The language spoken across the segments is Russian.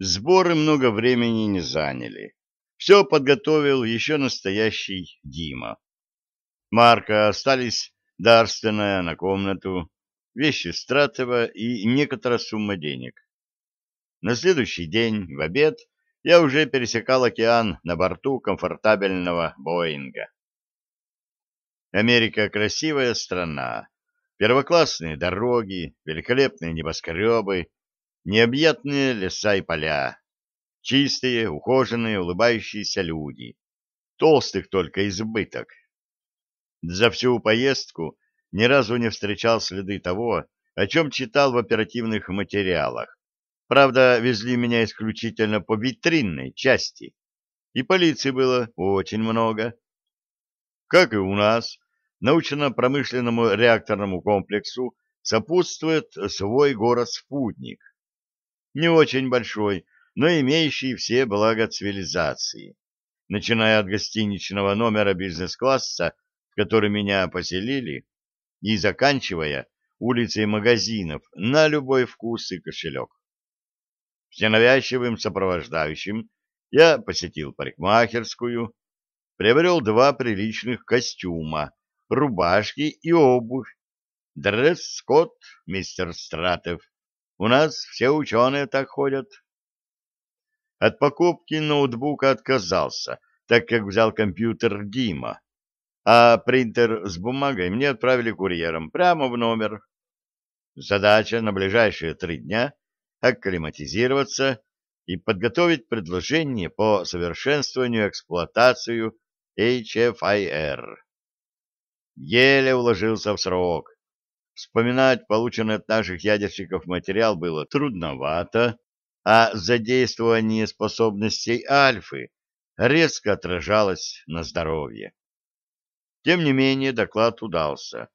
Сборы много времени не заняли. Все подготовил еще настоящий Дима. Марка остались дарственная на комнату, вещи Стратова и некоторая сумма денег. На следующий день, в обед, я уже пересекал океан на борту комфортабельного Боинга. Америка — красивая страна. Первоклассные дороги, великолепные небоскребы, необъятные леса и поля, чистые, ухоженные, улыбающиеся люди. Толстых только избыток. За всю поездку ни разу не встречал следы того, о чем читал в оперативных материалах. Правда, везли меня исключительно по витринной части, и полиции было очень много. Как и у нас, научно-промышленному реакторному комплексу сопутствует свой город-спутник. Не очень большой, но имеющий все блага цивилизации, начиная от гостиничного номера бизнес-класса, в который меня поселили, и заканчивая улицей магазинов на любой вкус и кошелек. Всенавязчивым сопровождающим я посетил парикмахерскую, приобрел два приличных костюма, рубашки и обувь. Дресс-код, мистер Стратов. У нас все ученые так ходят. От покупки ноутбука отказался, так как взял компьютер Дима, а принтер с бумагой мне отправили курьером прямо в номер. Задача на ближайшие три дня — акклиматизироваться и подготовить предложение по совершенствованию эксплуатацию HFIR. Еле уложился в срок. Вспоминать полученный от наших ядерщиков материал было трудновато, а задействование способностей Альфы резко отражалось на здоровье. Тем не менее, доклад удался.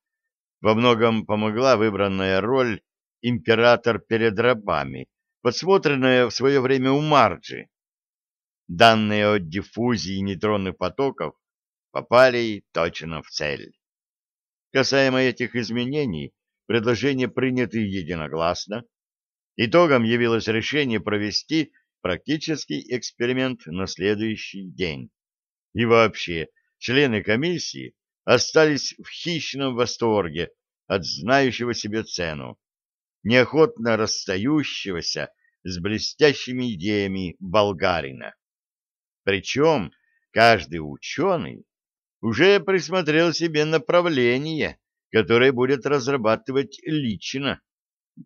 Во многом помогла выбранная роль «Император перед рабами», подсмотренная в свое время у Марджи. Данные о диффузии нейтронных потоков попали точно в цель. Касаемо этих изменений, предложения приняты единогласно. Итогом явилось решение провести практический эксперимент на следующий день. И вообще, члены комиссии остались в хищном восторге от знающего себе цену, неохотно расстающегося с блестящими идеями болгарина. Причем каждый ученый уже присмотрел себе направление, которое будет разрабатывать лично,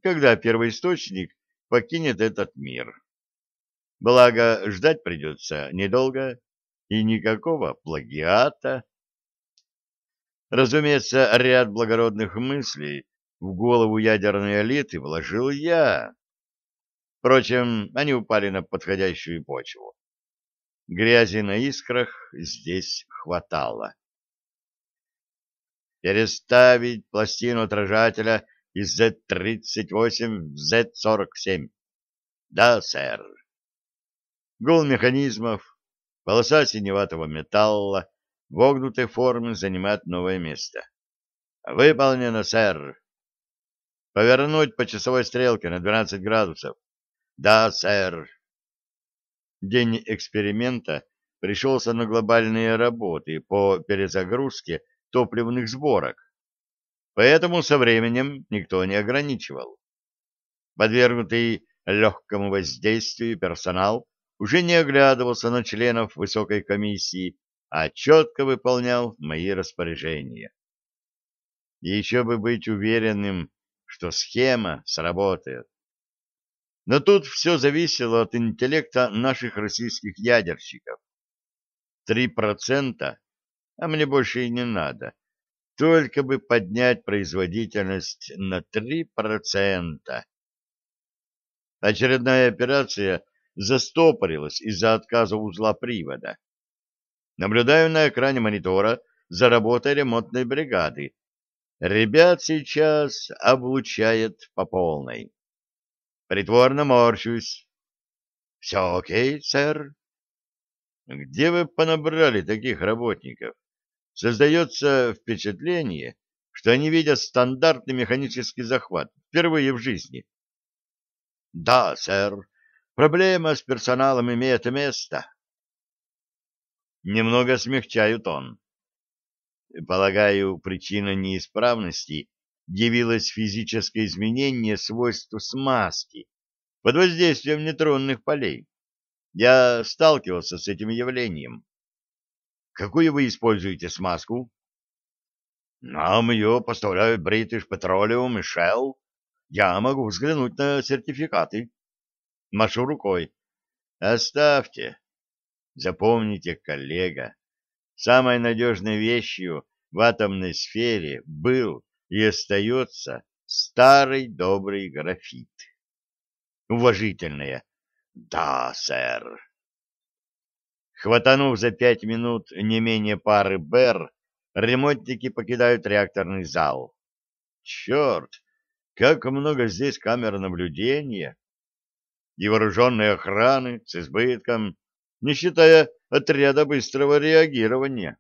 когда первоисточник покинет этот мир. Благо, ждать придется недолго и никакого плагиата. Разумеется, ряд благородных мыслей в голову ядерной элиты вложил я. Впрочем, они упали на подходящую почву. Грязи на искрах здесь хватало. Переставить пластину отражателя из Z38 в Z47. Да, сэр. Гул механизмов, полоса синеватого металла, вогнутой формы занимает новое место. Выполнено, сэр. Повернуть по часовой стрелке на 12 градусов. Да, сэр. День эксперимента пришелся на глобальные работы по перезагрузке топливных сборок, поэтому со временем никто не ограничивал. Подвергнутый легкому воздействию персонал уже не оглядывался на членов высокой комиссии, а четко выполнял мои распоряжения. Еще бы быть уверенным, что схема сработает. Но тут все зависело от интеллекта наших российских ядерщиков. Три процента, а мне больше и не надо, только бы поднять производительность на три процента. Очередная операция застопорилась из-за отказа узла привода. Наблюдаю на экране монитора за работой ремонтной бригады. Ребят сейчас облучает по полной. Притворно морщусь. — Все окей, сэр? — Где вы понабрали таких работников? Создается впечатление, что они видят стандартный механический захват впервые в жизни. — Да, сэр. Проблема с персоналом имеет место. Немного смягчаю тон. Полагаю, причина неисправности явилось физическое изменение свойств смазки под воздействием нейтронных полей. Я сталкивался с этим явлением. Какую вы используете смазку? Нам ее поставляют British Petroleum и Shell. Я могу взглянуть на сертификаты. Машу рукой. Оставьте. Запомните, коллега, самой надежной вещью в атомной сфере был и остается старый добрый графит. Уважительное. Да, сэр. Хватанув за пять минут не менее пары БР, ремонтники покидают реакторный зал. Черт, как много здесь камер наблюдения! И вооруженной охраны с избытком, не считая отряда быстрого реагирования.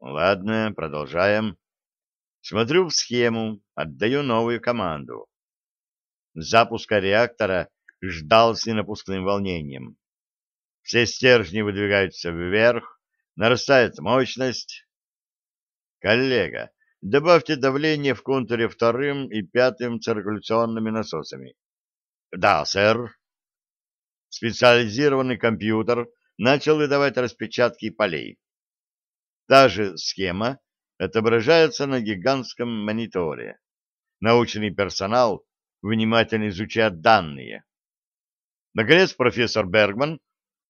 Ладно, продолжаем. Смотрю в схему, отдаю новую команду. Запуска реактора ждал с ненапускным волнением. Все стержни выдвигаются вверх, нарастает мощность. Коллега, добавьте давление в контуре вторым и пятым циркуляционными насосами. Да, сэр. Специализированный компьютер начал выдавать распечатки полей. Та же схема отображается на гигантском мониторе. Научный персонал внимательно изучает данные. Наконец профессор Бергман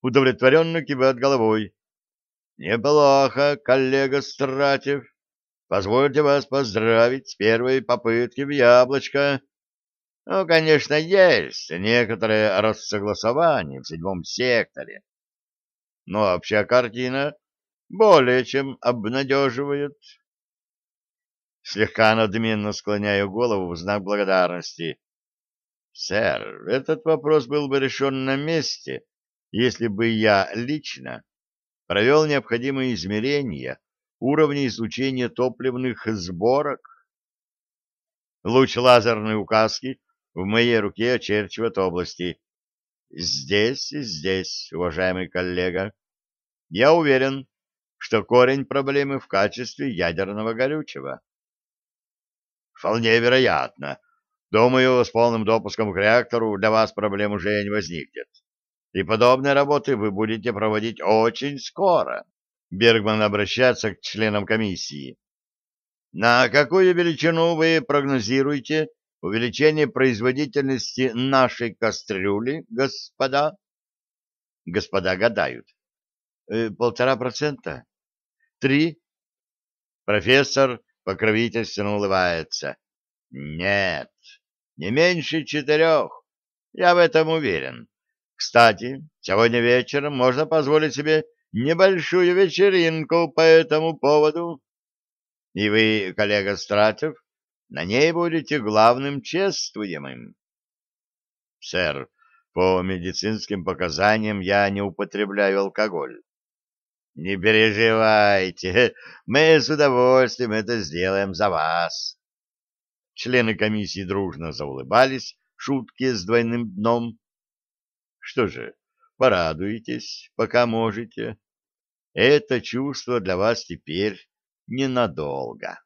удовлетворенно кивает головой. «Неплохо, коллега Стратев. Позвольте вас поздравить с первой попытки в яблочко. Ну, конечно, есть некоторое рассогласование в седьмом секторе. Но общая картина более чем обнадеживает. Слегка надменно склоняю голову в знак благодарности. Сэр, этот вопрос был бы решен на месте, если бы я лично провел необходимые измерения уровня излучения топливных сборок. Луч лазерной указки в моей руке очерчивает области. Здесь и здесь, уважаемый коллега. Я уверен, что корень проблемы в качестве ядерного горючего. Вполне вероятно. Думаю, с полным допуском к реактору для вас проблем уже не возникнет. И подобные работы вы будете проводить очень скоро. Бергман обращается к членам комиссии. На какую величину вы прогнозируете увеличение производительности нашей кастрюли, господа? Господа гадают. Э, полтора процента? Три? Профессор покровительственно улыбается. Нет, не меньше четырех. Я в этом уверен. Кстати, сегодня вечером можно позволить себе небольшую вечеринку по этому поводу. И вы, коллега Стратев, на ней будете главным чествуемым. Сэр, по медицинским показаниям я не употребляю алкоголь. Не переживайте, мы с удовольствием это сделаем за вас. Члены комиссии дружно заулыбались шутки с двойным дном что же, порадуйтесь, пока можете. Это чувство для вас теперь ненадолго.